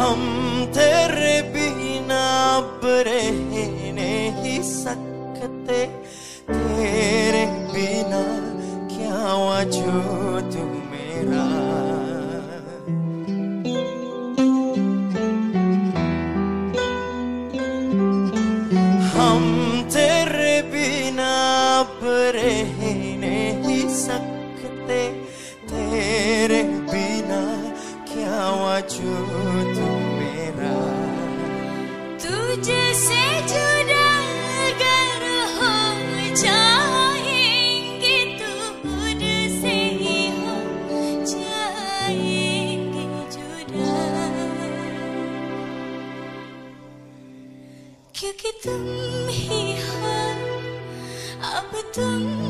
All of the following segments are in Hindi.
हम तेरे बिना अब रहने ही सकते। तेरे बिना क्या वजूद मेरा? हम तेरे बिना अब रहने ही सकते। तेरे बिना क्या वजूद तुझसे तो क्योंकि तुम ही हो अब तुम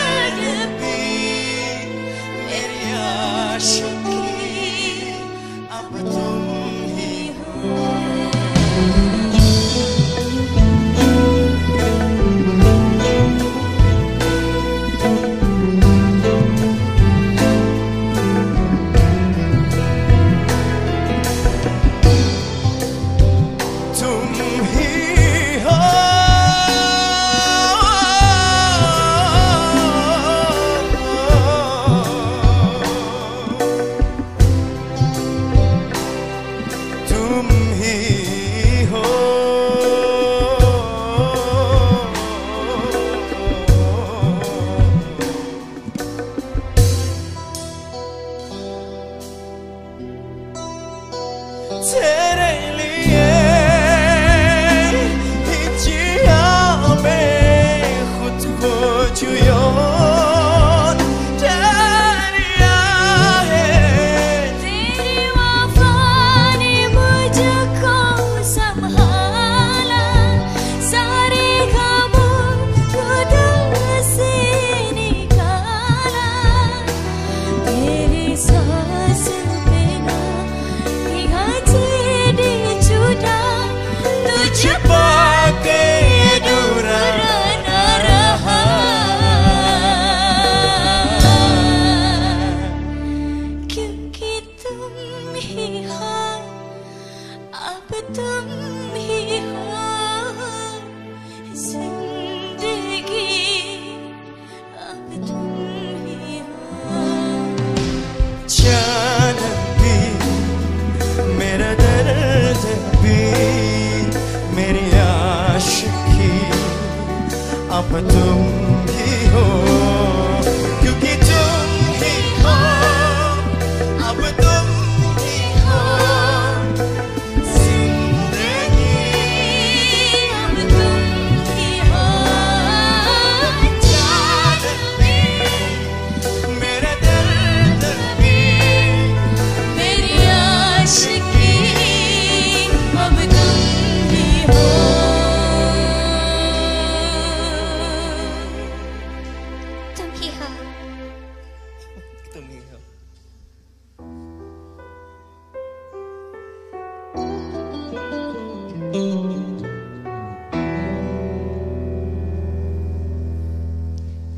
तुम ही हो अब तुम ही हो ज़िंदगी अब तुम ही हो चाँद भी मेरा दर्द भी, मेरी आशिकी, अब तुम ही हो।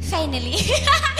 Finally.